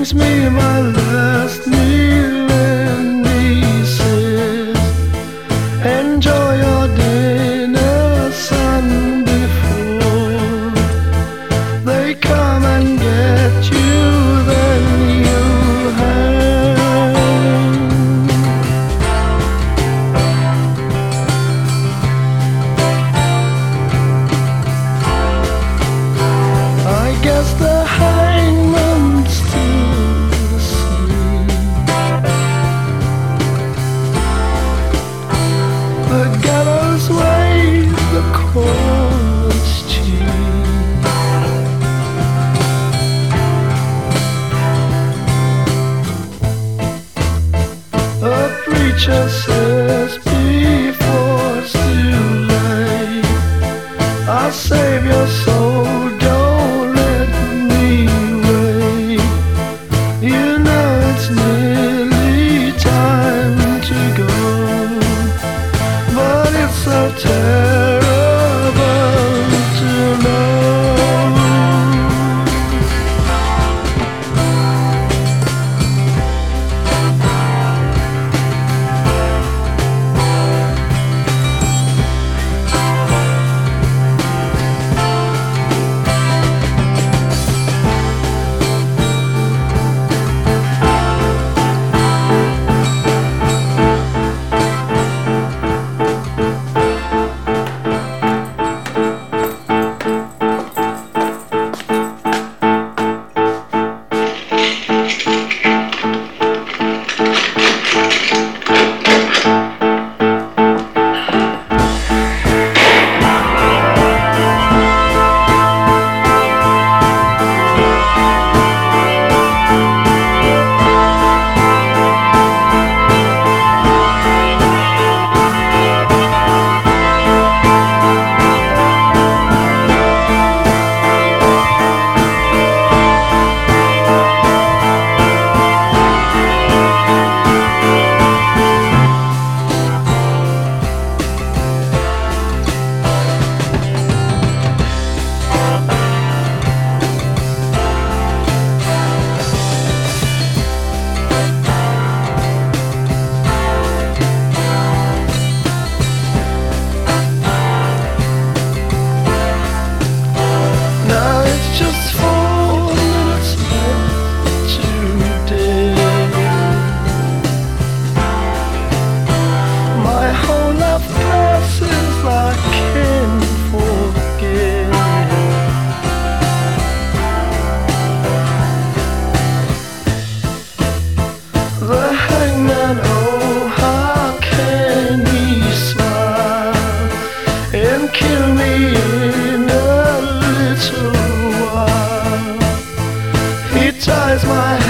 brings me my love. Preacher says my